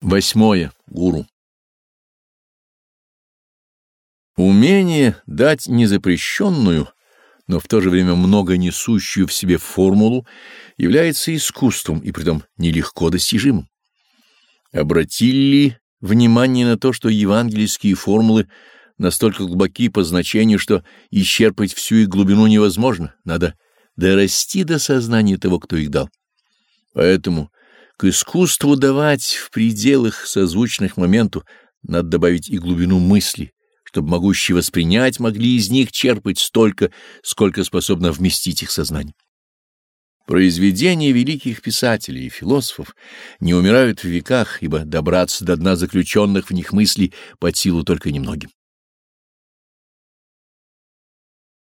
Восьмое. Гуру. Умение дать незапрещенную, но в то же время много несущую в себе формулу является искусством и притом нелегко достижимым. Обратили ли внимание на то, что евангельские формулы настолько глубоки по значению, что исчерпать всю их глубину невозможно, надо дорасти до сознания того, кто их дал. Поэтому к искусству давать в пределах созвучных моменту надо добавить и глубину мысли, чтобы могущие воспринять могли из них черпать столько, сколько способно вместить их сознание. Произведения великих писателей и философов не умирают в веках, ибо добраться до дна заключенных в них мыслей под силу только немногим.